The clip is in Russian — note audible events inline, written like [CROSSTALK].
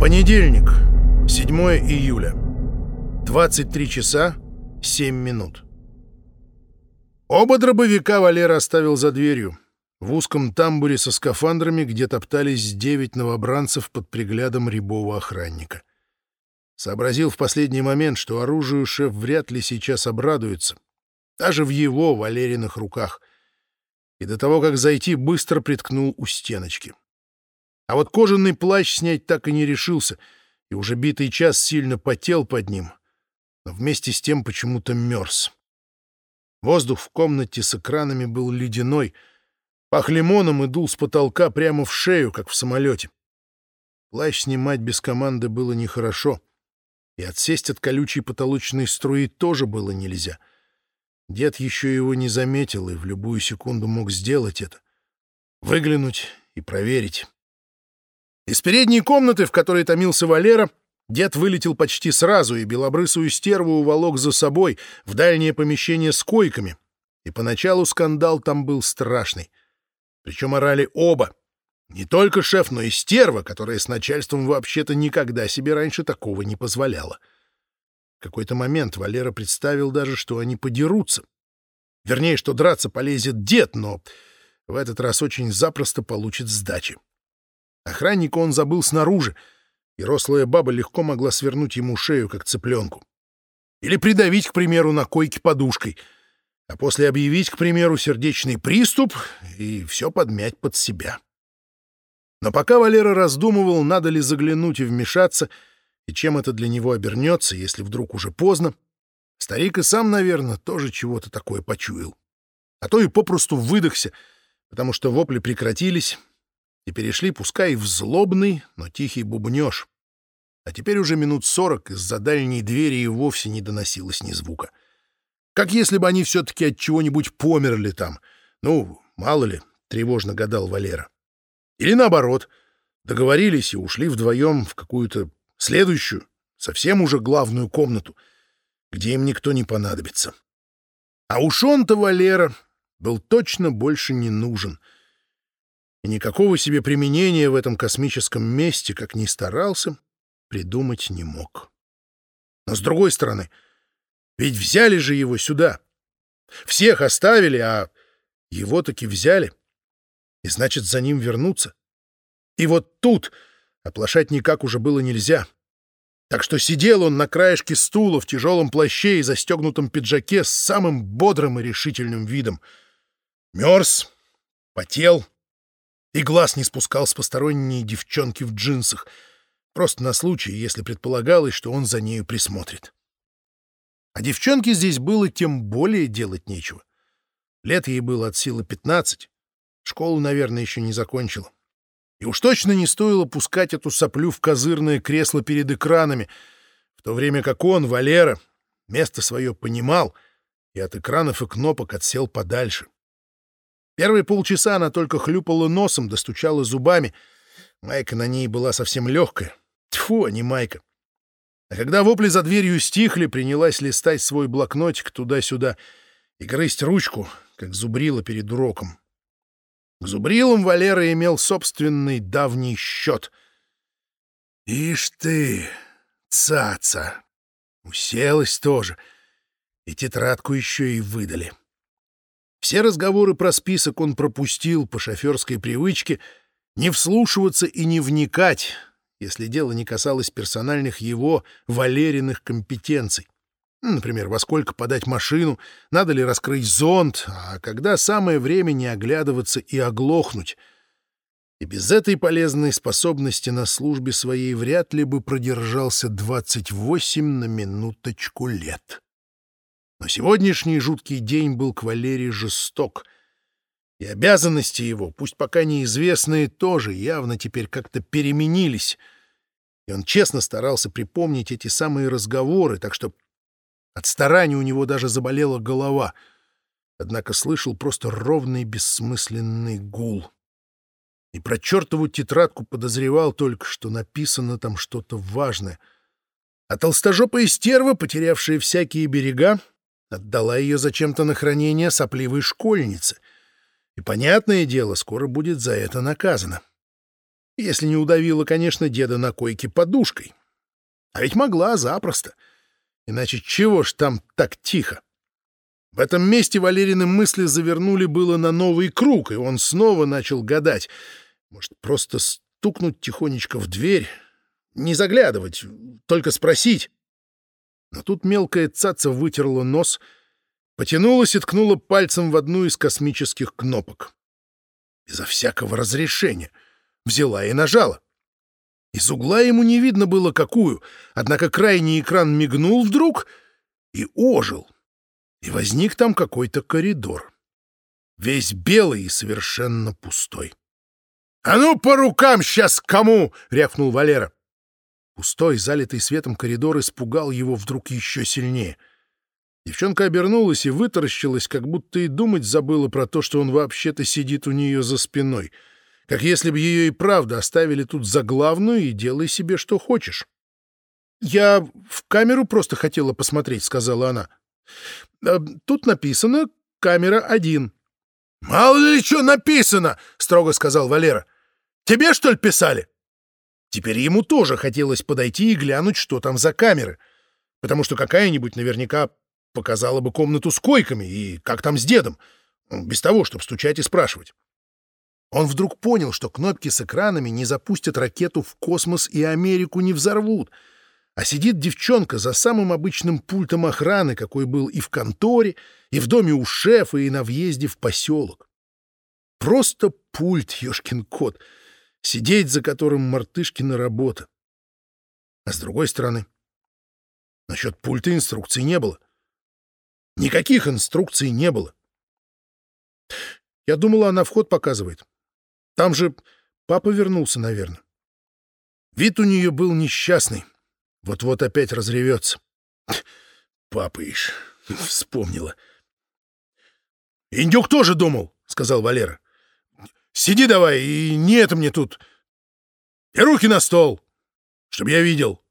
Понедельник, 7 июля. 23 часа 7 минут. Оба дробовика Валера оставил за дверью, в узком тамбуре со скафандрами, где топтались девять новобранцев под приглядом рябого охранника. Сообразил в последний момент, что оружию шеф вряд ли сейчас обрадуется. Даже в его, Валериных руках. И до того, как зайти, быстро приткнул у стеночки. А вот кожаный плащ снять так и не решился, и уже битый час сильно потел под ним, но вместе с тем почему-то мерз. Воздух в комнате с экранами был ледяной, пах лимоном и дул с потолка прямо в шею, как в самолете. Плащ снимать без команды было нехорошо, и отсесть от колючей потолочной струи тоже было нельзя. Дед еще его не заметил и в любую секунду мог сделать это. Выглянуть и проверить. Из передней комнаты, в которой томился Валера, дед вылетел почти сразу и белобрысую стерву уволок за собой в дальнее помещение с койками. И поначалу скандал там был страшный. Причем орали оба. Не только шеф, но и стерва, которая с начальством вообще-то никогда себе раньше такого не позволяла. В какой-то момент Валера представил даже, что они подерутся. Вернее, что драться полезет дед, но в этот раз очень запросто получит сдачи. Охранника он забыл снаружи, и рослая баба легко могла свернуть ему шею, как цыпленку. Или придавить, к примеру, на койке подушкой, а после объявить, к примеру, сердечный приступ и все подмять под себя. Но пока Валера раздумывал, надо ли заглянуть и вмешаться, и чем это для него обернется, если вдруг уже поздно, старик и сам, наверное, тоже чего-то такое почуял. А то и попросту выдохся, потому что вопли прекратились, и перешли, пускай в злобный, но тихий бубнёж. А теперь уже минут сорок из-за дальней двери и вовсе не доносилось ни звука. Как если бы они все-таки от чего-нибудь померли там. Ну, мало ли, тревожно гадал Валера. Или наоборот, договорились и ушли вдвоем в какую-то следующую, совсем уже главную комнату, где им никто не понадобится. А уж он-то, Валера, был точно больше не нужен — и никакого себе применения в этом космическом месте, как ни старался, придумать не мог. Но с другой стороны, ведь взяли же его сюда. Всех оставили, а его таки взяли. И значит, за ним вернуться. И вот тут оплошать никак уже было нельзя. Так что сидел он на краешке стула в тяжелом плаще и застегнутом пиджаке с самым бодрым и решительным видом. Мерз, потел, и глаз не спускал с посторонней девчонки в джинсах, просто на случай, если предполагалось, что он за нею присмотрит. А девчонке здесь было тем более делать нечего. Лет ей было от силы пятнадцать, школу, наверное, еще не закончила. И уж точно не стоило пускать эту соплю в козырное кресло перед экранами, в то время как он, Валера, место свое понимал и от экранов и кнопок отсел подальше. Первые полчаса она только хлюпала носом, достучала зубами. Майка на ней была совсем легкая. Тьфу, а не майка. А когда вопли за дверью стихли, принялась листать свой блокнотик туда-сюда и грызть ручку, как зубрила перед уроком. К зубрилам Валера имел собственный давний счет. «Ишь ты, цаца!» Уселась тоже, и тетрадку еще и выдали. Все разговоры про список он пропустил по шоферской привычке не вслушиваться и не вникать, если дело не касалось персональных его, Валериных компетенций. Например, во сколько подать машину, надо ли раскрыть зонт, а когда самое время не оглядываться и оглохнуть. И без этой полезной способности на службе своей вряд ли бы продержался 28 на минуточку лет. Но сегодняшний жуткий день был к Валерии жесток. И обязанности его, пусть пока неизвестные, тоже явно теперь как-то переменились. И он честно старался припомнить эти самые разговоры, так что от старания у него даже заболела голова. Однако слышал просто ровный бессмысленный гул. И про чертову тетрадку подозревал только, что написано там что-то важное. А толстожопая стерва, потерявшая всякие берега, Отдала ее зачем-то на хранение сопливой школьнице. И, понятное дело, скоро будет за это наказано. Если не удавила, конечно, деда на койке подушкой. А ведь могла запросто. Иначе чего ж там так тихо? В этом месте Валерины мысли завернули было на новый круг, и он снова начал гадать. Может, просто стукнуть тихонечко в дверь? Не заглядывать, только спросить. Но тут мелкая цаца вытерла нос, потянулась и ткнула пальцем в одну из космических кнопок. Безо всякого разрешения. Взяла и нажала. Из угла ему не видно было какую, однако крайний экран мигнул вдруг и ожил и возник там какой-то коридор. Весь белый и совершенно пустой. — А ну, по рукам сейчас кому! — рявкнул Валера. Пустой, залитый светом коридор испугал его вдруг еще сильнее. Девчонка обернулась и вытаращилась, как будто и думать забыла про то, что он вообще-то сидит у нее за спиной. Как если бы ее и правда оставили тут за главную и делай себе, что хочешь. — Я в камеру просто хотела посмотреть, — сказала она. Э, тут написано «камера один». «Мало ли что написано!» — строго сказал Валера. «Тебе, что ли, писали?» Теперь ему тоже хотелось подойти и глянуть, что там за камеры, потому что какая-нибудь наверняка показала бы комнату с койками и как там с дедом, без того, чтобы стучать и спрашивать. Он вдруг понял, что кнопки с экранами не запустят ракету в космос и Америку не взорвут — а сидит девчонка за самым обычным пультом охраны, какой был и в конторе, и в доме у шефа, и на въезде в поселок. Просто пульт, ёшкин кот, сидеть за которым Мартышкина работа. А с другой стороны, насчет пульта инструкций не было. Никаких инструкций не было. Я думала, она вход показывает. Там же папа вернулся, наверное. Вид у нее был несчастный. Вот-вот опять разревется. Папа ишь, [LAUGHS] вспомнила. «Индюк тоже думал», — сказал Валера. «Сиди давай, и не это мне тут. И руки на стол, чтобы я видел».